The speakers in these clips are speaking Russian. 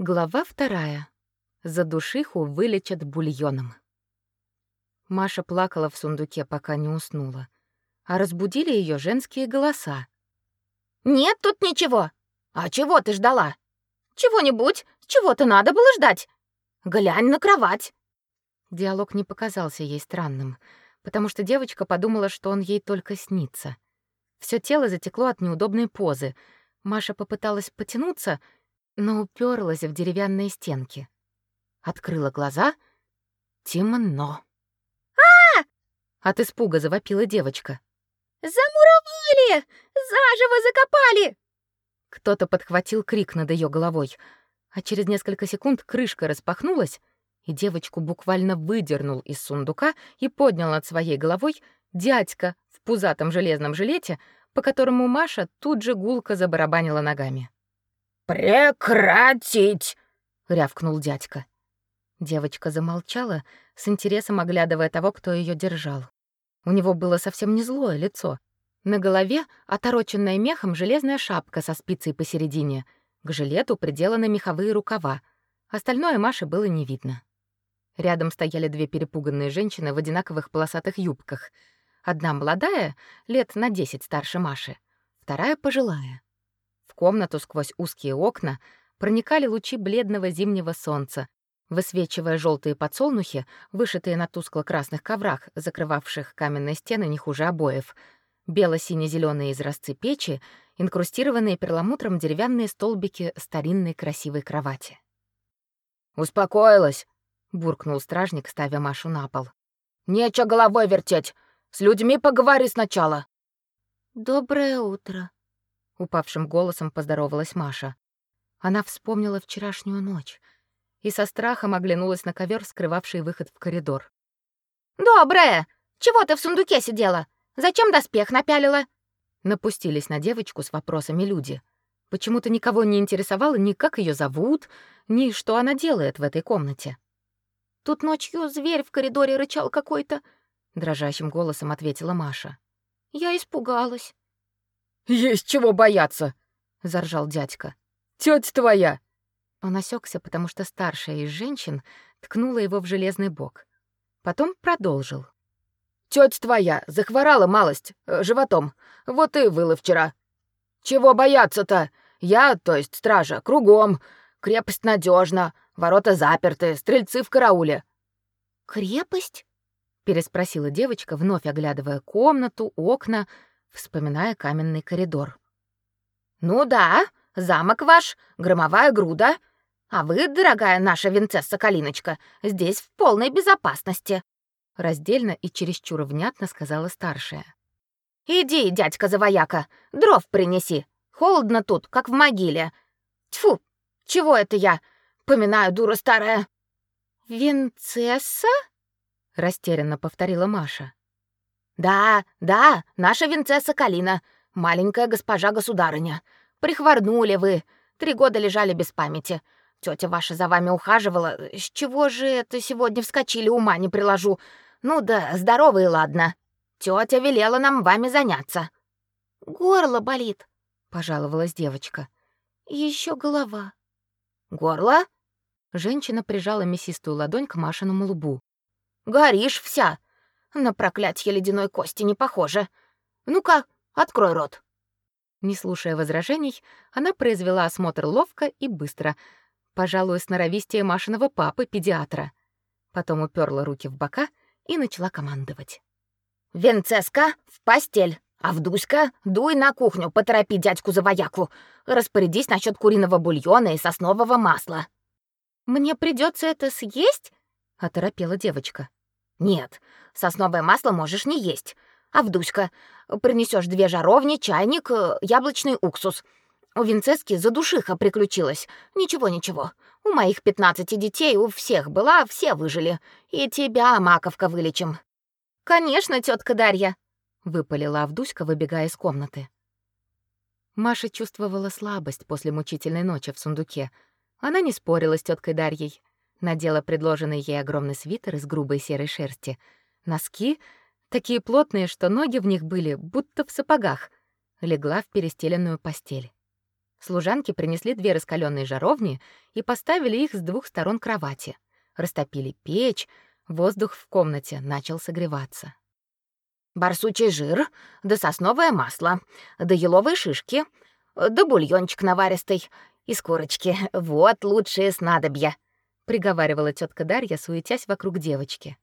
Глава вторая. За душиху вылечат бульоном. Маша плакала в сундуке, пока не уснула. А разбудили ее женские голоса. «Нет тут ничего! А чего ты ждала? Чего-нибудь? Чего-то надо было ждать? Глянь на кровать!» Диалог не показался ей странным, потому что девочка подумала, что он ей только снится. Все тело затекло от неудобной позы. Маша попыталась потянуться — но уперлась в деревянные стенки. Открыла глаза. Темно. а От испуга завопила девочка. «Замуровали! Заживо закопали!» Кто-то подхватил крик над ее головой, а через несколько секунд крышка распахнулась, и девочку буквально выдернул из сундука и поднял над своей головой дядька в пузатом железном жилете, по которому Маша тут же гулко забарабанила ногами. «Прекратить!» — рявкнул дядька. Девочка замолчала, с интересом оглядывая того, кто ее держал. У него было совсем не злое лицо. На голове отороченная мехом железная шапка со спицей посередине. К жилету приделаны меховые рукава. Остальное Маше было не видно. Рядом стояли две перепуганные женщины в одинаковых полосатых юбках. Одна молодая, лет на десять старше Маши, вторая пожилая комнату сквозь узкие окна проникали лучи бледного зимнего солнца, высвечивая желтые подсолнухи, вышитые на тускло-красных коврах, закрывавших каменные стены не хуже обоев, бело-сине-зеленые изразцы печи, инкрустированные перламутром деревянные столбики старинной красивой кровати. «Успокоилась», — буркнул стражник, ставя Машу на пол. «Нечего головой вертеть. С людьми поговори сначала». «Доброе утро», упавшим голосом поздоровалась Маша. Она вспомнила вчерашнюю ночь и со страхом оглянулась на ковер, скрывавший выход в коридор. Доброе. Чего ты в сундуке сидела? Зачем доспех напялила? Напустились на девочку с вопросами люди. Почему-то никого не интересовало ни как ее зовут, ни что она делает в этой комнате. Тут ночью зверь в коридоре рычал какой-то, дрожащим голосом ответила Маша. Я испугалась. Есть чего бояться, заржал дядька. Тётя твоя. Он осекся, потому что старшая из женщин ткнула его в железный бок. Потом продолжил. Тётя твоя захворала малость э, животом. Вот и выла вчера. Чего бояться-то? Я, то есть стража, кругом. Крепость надежна, ворота заперты, стрельцы в карауле. Крепость? переспросила девочка, вновь оглядывая комнату, окна, вспоминая каменный коридор. «Ну да, замок ваш, громовая груда. А вы, дорогая наша Винцесса Калиночка, здесь в полной безопасности», — раздельно и чересчур внятно сказала старшая. «Иди, дядька-завояка, дров принеси. Холодно тут, как в могиле. Тьфу, чего это я? Поминаю, дура старая». «Винцесса?» — растерянно повторила Маша. Да, да, наша Винцесса Калина, маленькая госпожа-государыня. Прихворнули вы, три года лежали без памяти. Тетя ваша за вами ухаживала. С чего же это сегодня вскочили, ума не приложу. Ну да, здоровые, ладно. Тетя велела нам вами заняться. Горло болит, пожаловалась девочка. Еще голова. Горло? Женщина прижала мясистую ладонь к Машиному лбу. Горишь вся. На проклятье ледяной кости не похоже. Ну-ка, открой рот. Не слушая возражений, она произвела осмотр ловко и быстро, пожалуй, сноровистее Машиного папы, педиатра. Потом уперла руки в бока и начала командовать. «Венцеска, в постель! Авдуська, дуй на кухню, поторопи дядьку за вояку. Распорядись насчет куриного бульона и соснового масла». «Мне придется это съесть?» — оторопела девочка. «Нет, сосновое масло можешь не есть. Авдуська, принесешь две жаровни, чайник, э, яблочный уксус. У Винцески задушиха приключилась. Ничего-ничего. У моих пятнадцати детей у всех была, все выжили. И тебя, маковка, вылечим». «Конечно, тетка Дарья», — выпалила Авдуська, выбегая из комнаты. Маша чувствовала слабость после мучительной ночи в сундуке. Она не спорила с теткой Дарьей. Надела предложенный ей огромный свитер из грубой серой шерсти. Носки, такие плотные, что ноги в них были, будто в сапогах. Легла в перестеленную постель. Служанки принесли две раскаленные жаровни и поставили их с двух сторон кровати. Растопили печь, воздух в комнате начал согреваться. «Барсучий жир, да сосновое масло, да еловые шишки, да бульончик наваристый из курочки. Вот лучшие снадобья», — приговаривала тетка Дарья, суетясь вокруг девочки.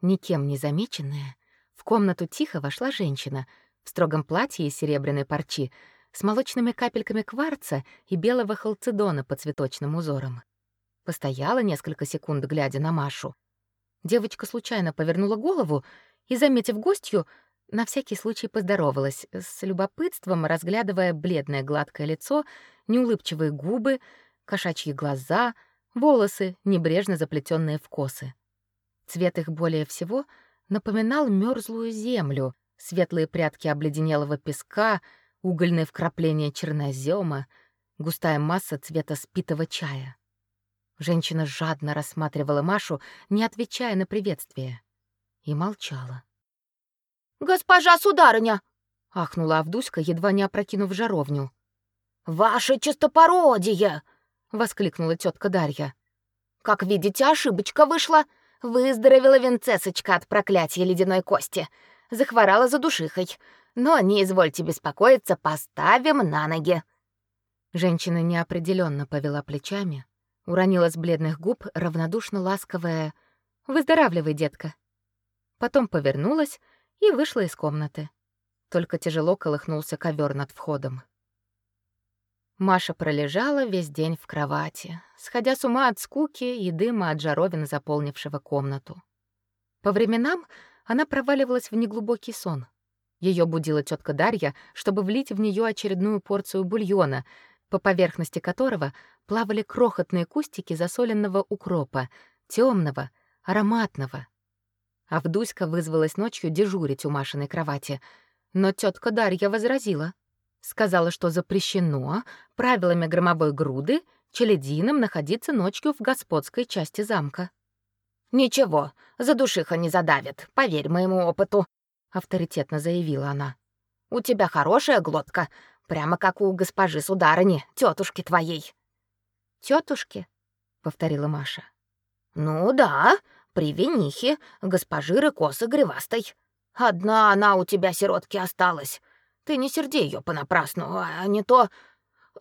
Никем не замеченная, в комнату тихо вошла женщина в строгом платье из серебряной парчи, с молочными капельками кварца и белого халцедона по цветочным узорам. Постояла несколько секунд, глядя на Машу. Девочка случайно повернула голову и, заметив гостью, на всякий случай поздоровалась, с любопытством разглядывая бледное гладкое лицо, неулыбчивые губы, кошачьи глаза, волосы, небрежно заплетенные в косы. Цвет их более всего напоминал мерзлую землю, светлые прядки обледенелого песка — угольные вкрапления чернозема, густая масса цвета спитого чая. Женщина жадно рассматривала Машу, не отвечая на приветствие, и молчала. «Госпожа сударыня!» — ахнула Авдуська, едва не опрокинув жаровню. «Ваше чистопородие!» — воскликнула тетка Дарья. «Как видите, ошибочка вышла. Выздоровела винцесочка от проклятия ледяной кости. Захворала за душихой. Но не извольте беспокоиться, поставим на ноги. Женщина неопределенно повела плечами, уронила с бледных губ равнодушно ласковое «Выздоравливай, детка». Потом повернулась и вышла из комнаты. Только тяжело колыхнулся ковер над входом. Маша пролежала весь день в кровати, сходя с ума от скуки и дыма от жаровин, заполнившего комнату. По временам она проваливалась в неглубокий сон. Ее будила тетка Дарья, чтобы влить в нее очередную порцию бульона, по поверхности которого плавали крохотные кустики засоленного укропа, темного, ароматного. Авдуська вызвалась ночью дежурить у Машиной кровати, но тетка Дарья возразила. Сказала, что запрещено правилами громовой груды челядинам находиться ночью в господской части замка. «Ничего, задушиха не задавит, поверь моему опыту», авторитетно заявила она. У тебя хорошая глотка, прямо как у госпожи сударыни, тетушки твоей. Тетушки? повторила Маша. Ну да, при винихе госпожи Рыкосы Гривастой. Одна она у тебя, сиротки, осталась. Ты не серди ее понапрасну, а не то...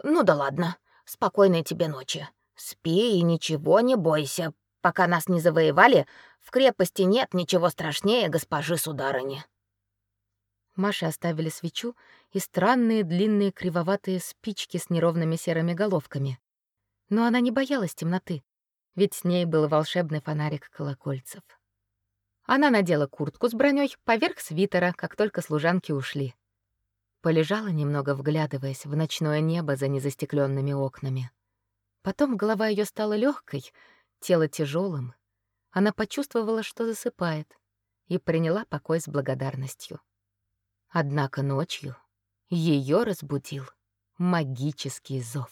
Ну да ладно, спокойной тебе ночи. Спи и ничего не бойся. Пока нас не завоевали, в крепости нет ничего страшнее госпожи сударыни. Маше оставили свечу и странные длинные кривоватые спички с неровными серыми головками. Но она не боялась темноты, ведь с ней был волшебный фонарик колокольцев. Она надела куртку с броней поверх свитера, как только служанки ушли. Полежала немного, вглядываясь в ночное небо за незастекленными окнами. Потом голова ее стала легкой, тело тяжелым. Она почувствовала, что засыпает, и приняла покой с благодарностью. Однако ночью ее разбудил магический зов.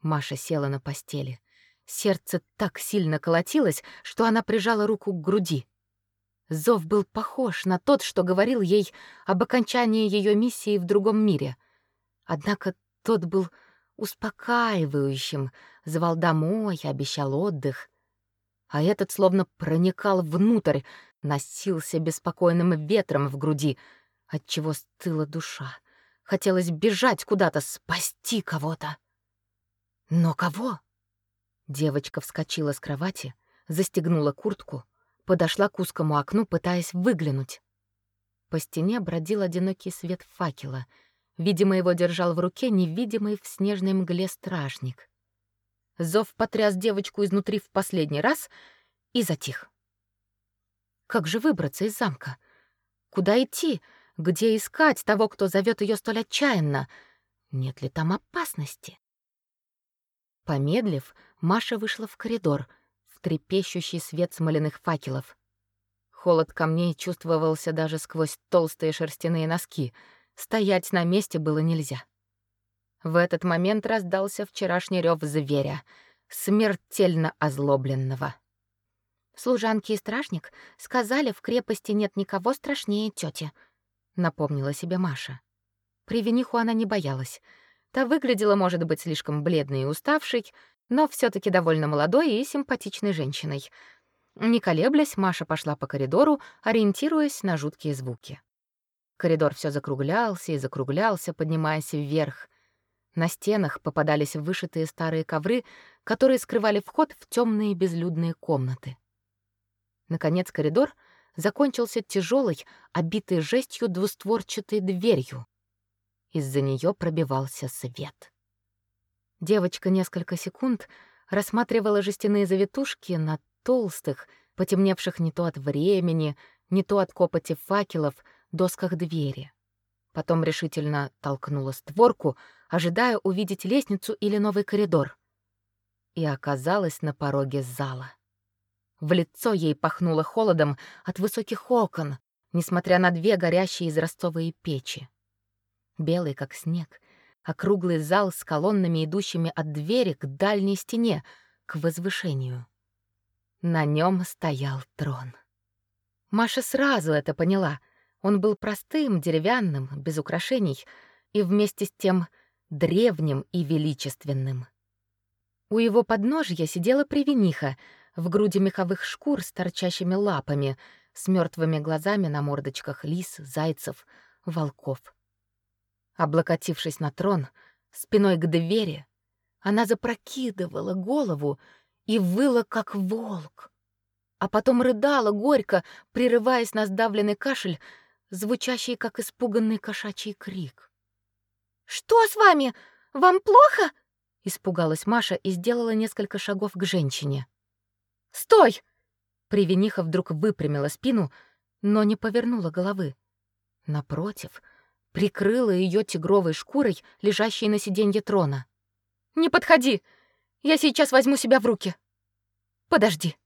Маша села на постели. Сердце так сильно колотилось, что она прижала руку к груди. Зов был похож на тот, что говорил ей об окончании ее миссии в другом мире. Однако тот был успокаивающим, звал домой, обещал отдых. А этот словно проникал внутрь, носился беспокойным ветром в груди — отчего стыла душа. Хотелось бежать куда-то, спасти кого-то. Но кого? Девочка вскочила с кровати, застегнула куртку, подошла к узкому окну, пытаясь выглянуть. По стене бродил одинокий свет факела. Видимо, его держал в руке невидимый в снежной мгле стражник. Зов потряс девочку изнутри в последний раз и затих. Как же выбраться из замка? Куда идти? Где искать того, кто зовет ее столь отчаянно? Нет ли там опасности? Помедлив, Маша вышла в коридор, в трепещущий свет смоляных факелов. Холод камней чувствовался даже сквозь толстые шерстяные носки. Стоять на месте было нельзя. В этот момент раздался вчерашний рев зверя, смертельно озлобленного. Служанки и стражник сказали, в крепости нет никого страшнее тети напомнила себе Маша. При Виниху она не боялась. Та выглядела, может быть, слишком бледной и уставшей, но все таки довольно молодой и симпатичной женщиной. Не колеблясь, Маша пошла по коридору, ориентируясь на жуткие звуки. Коридор все закруглялся и закруглялся, поднимаясь вверх. На стенах попадались вышитые старые ковры, которые скрывали вход в темные безлюдные комнаты. Наконец коридор закончился тяжелой, обитой жестью двустворчатой дверью. Из-за нее пробивался свет. Девочка несколько секунд рассматривала жестяные завитушки на толстых, потемневших не то от времени, не то от копоти факелов, досках двери. Потом решительно толкнула створку, ожидая увидеть лестницу или новый коридор. И оказалась на пороге зала. В лицо ей пахнуло холодом от высоких окон, несмотря на две горящие израстовые печи. Белый, как снег, округлый зал с колоннами, идущими от двери к дальней стене, к возвышению. На нем стоял трон. Маша сразу это поняла. Он был простым, деревянным, без украшений и вместе с тем древним и величественным. У его подножья сидела привениха в груди меховых шкур с торчащими лапами, с мертвыми глазами на мордочках лис, зайцев, волков. Облокотившись на трон, спиной к двери, она запрокидывала голову и выла, как волк. А потом рыдала горько, прерываясь на сдавленный кашель, звучащий, как испуганный кошачий крик. «Что с вами? Вам плохо?» — испугалась Маша и сделала несколько шагов к женщине. «Стой!» Привениха вдруг выпрямила спину, но не повернула головы. Напротив, прикрыла ее тигровой шкурой, лежащей на сиденье трона. «Не подходи! Я сейчас возьму себя в руки!» «Подожди!»